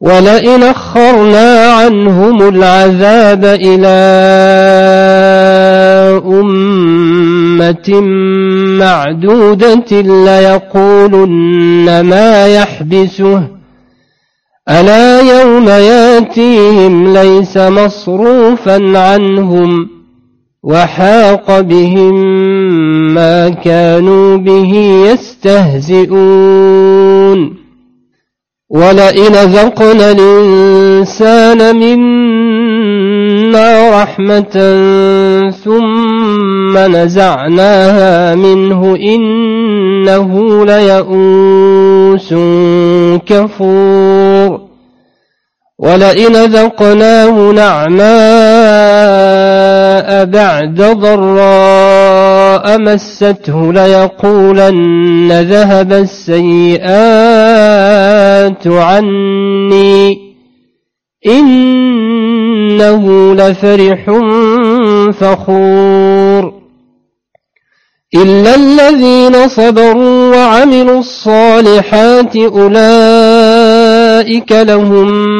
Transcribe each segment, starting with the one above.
ولئن أخرنا عنهم العذاب إلى أمة معدودة ليقولن ما يحبسه. ألا يوم ياتيهم ليس مصروفا عنهم وحاق بهم ما كانوا به يستهزئون. ولئن ذقنا الإنسان منا رحمة ثم نزعناها منه إنه ليئوس كفور ولئن ذقناه نعماء بعد ضراء مسته ليقولن ذهب السيئات عني إنه لفرح فخور إلا الذين صبروا وعملوا الصالحات أولئك لهم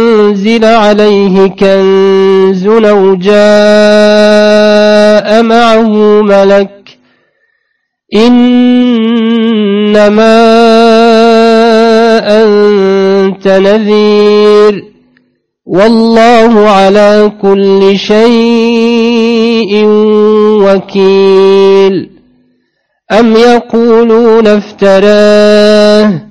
أنزل عليه كنز أو جاء معه ملك إنما أنت نذير والله على كل شيء وكيل أم يقولون افتراه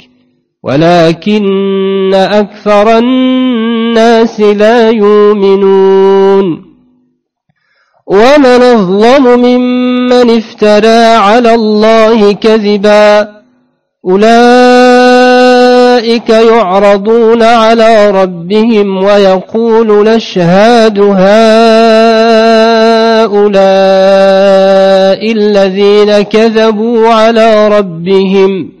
ولكن أكثر الناس لا يؤمنون. ومن أظلم ممن افترى على الله كذبا. أولئك يعرضون على ربهم ويقول نشهاد هؤلاء الذين كذبوا على ربهم.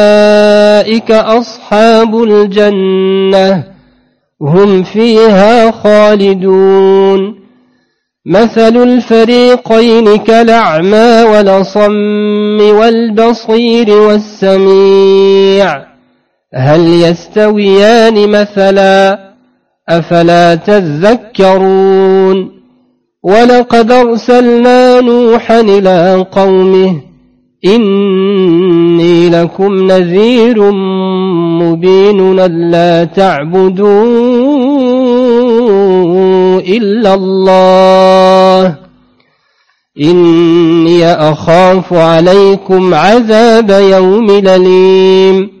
أصحاب الجنة هم فيها خالدون. مثل الفريقين كالأعمى والأصم والبصير والسميع. هل يستويان مثلا؟ أفلا تذكرون. ولقد أرسلنا نوحا إلى قومه إني لكم نذير مبين لا تعبدوا إلا الله. إني أخاف عليكم عذاب يوم لليم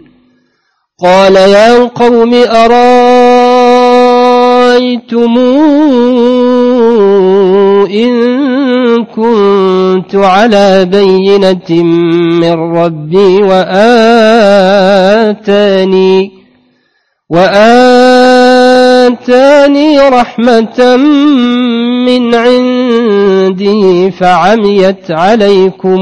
قال يا قوم أرأيتم إن كنت على بينة من ربي وآتاني وآتاني رحمة من عنده فعميت عليكم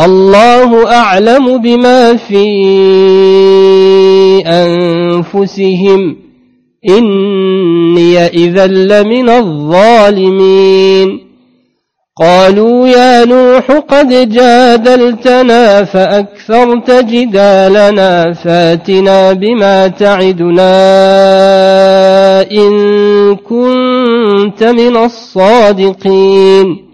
الله أعلم بما في أنفسهم. إني إذا لمن الظالمين. قالوا يا نوح قد جادلتنا فأكثرت جدالنا. فاتنا بما تعدنا إن كنت من الصادقين.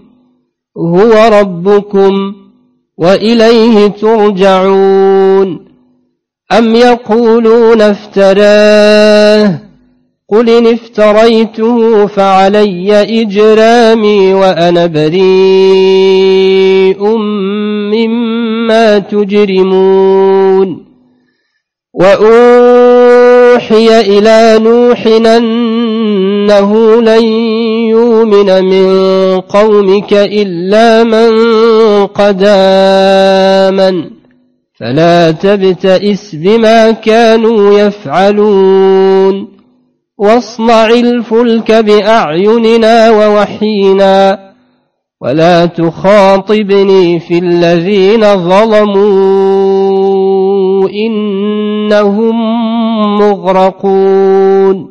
هو ربكم وإليه ترجعون. أم يقولون افتراه؟ قل إن افتريته فعلي إجرامي وأنا بريء مما تجرمون. وأوحي إلى نوح أنه لن يؤمن من قومك إلا من قد آمن. فلا تبتئس بما كانوا يفعلون. واصنع الفلك بأعيننا ووحينا. ولا تخاطبني في الذين ظلموا. إنهم مغرقون.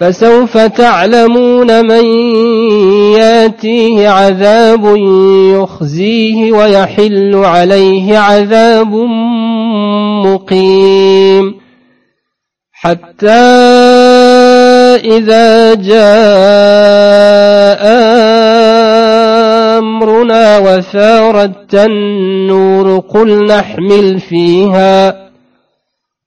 فسوف تعلمون من ياتيه عذاب يخزيه ويحل عليه عذاب مقيم. حتى إذا جاء أمرنا وفارت النور قل نحمل فيها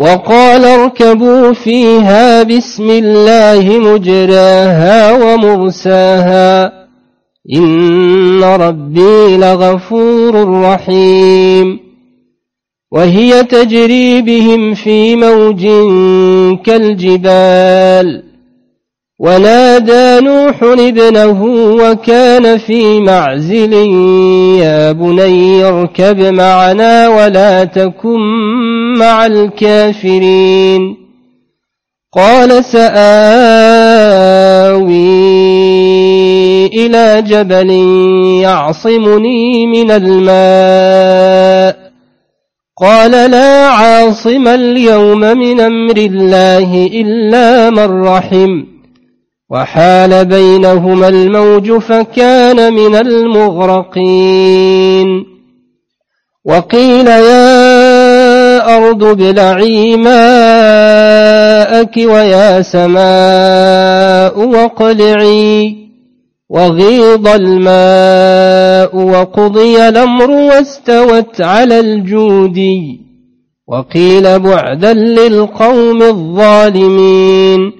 وقال اركبوا فيها بسم الله مجراها ومرساها إن ربي لغفور رحيم وهي تجري بهم في موج كالجبال ونادى نوح ابنه وكان في معزل يا بني اركب معنا ولا تكن مع الكافرين. قال سآوي إلى جبل يعصمني من الماء. قال لا عاصم اليوم من أمر الله إلا من رحم. وحال بينهما الموج فكان من المغرقين. وقيل يا أرض ابلعي ماءك ويا سماء واقلعي. وغيض الماء وقضي الأمر واستوت على الجودي وقيل بعدا للقوم الظالمين.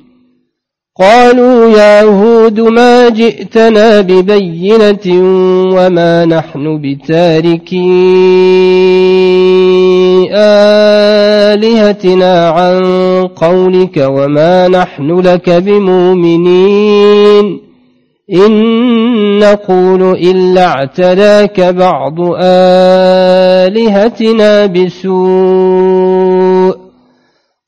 قالوا يا هود ما جئتنا ببينة وما نحن بتاركي آلهتنا عن قولك وما نحن لك بمؤمنين. إن نقول إلا اعتداك بعض آلهتنا بسوء.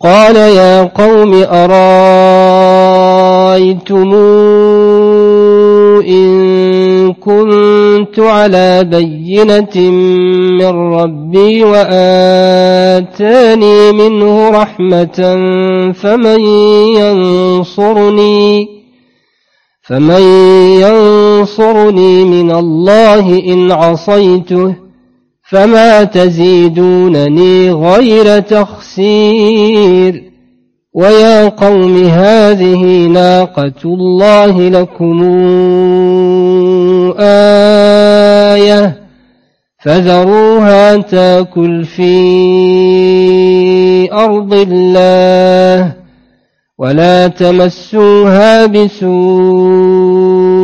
قال يا قوم أرأيتم إن كنت على بينة من ربي وآتاني منه رحمة فمن ينصرني فمن ينصرني من الله إن عصيته فما تزيدونني غير تخسير ويا قوم هذه ناقة الله لكم آية فذروها تاكل في أرض الله ولا تمسوها بسوء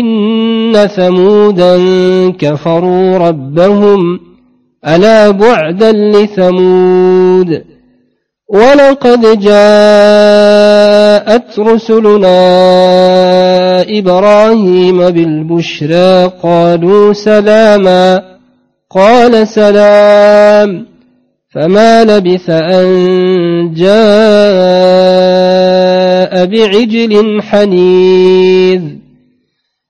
إن ثمودا كفروا ربهم ألا بعدا لثمود ولقد جاءت رسلنا إبراهيم بالبشرى قالوا سلاما قال سلام فما لبث أن جاء بعجل حنيذ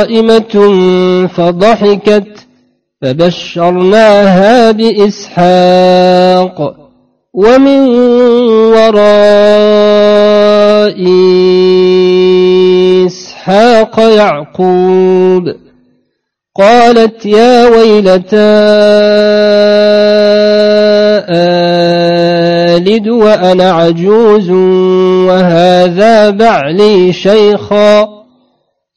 قائمة فضحكت فبشرناها بإسحاق ومن وراء إسحاق يعقوب قالت يا ويلتى آلد وأنا عجوز وهذا بعلي شيخا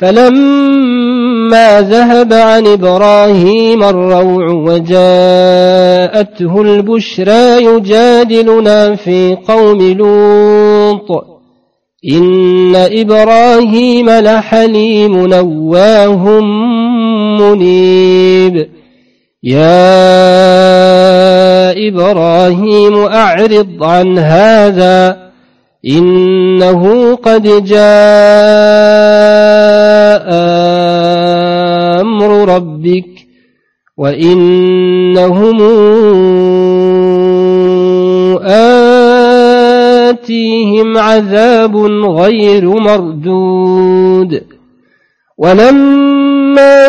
فلما ذهب عن إبراهيم الروع وجاءته البشرى يجادلنا في قوم لوط. إن إبراهيم لحليم نواه منيب. يا إبراهيم أعرض عن هذا. إنه قد جاء أمر ربك وإنهم آتيهم عذاب غير مردود. ولما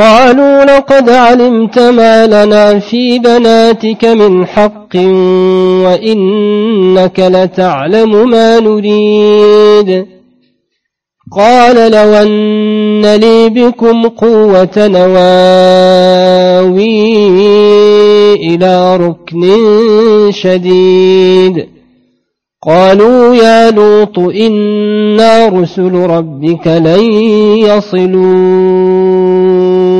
قالوا لقد علمت ما لنا في بناتك من حق وإنك لتعلم ما نريد. قال لو أن لي بكم قوة نواوي إلى ركن شديد. قالوا يا لوط إنا رسل ربك لن يصلوا.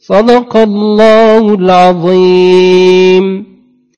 صدق الله العظيم.